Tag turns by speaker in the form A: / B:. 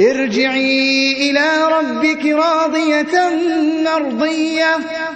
A: ارْجِعِي إِلَىٰ رَبِّكِ رَاضِيَةً مَّرْضِيَّةً.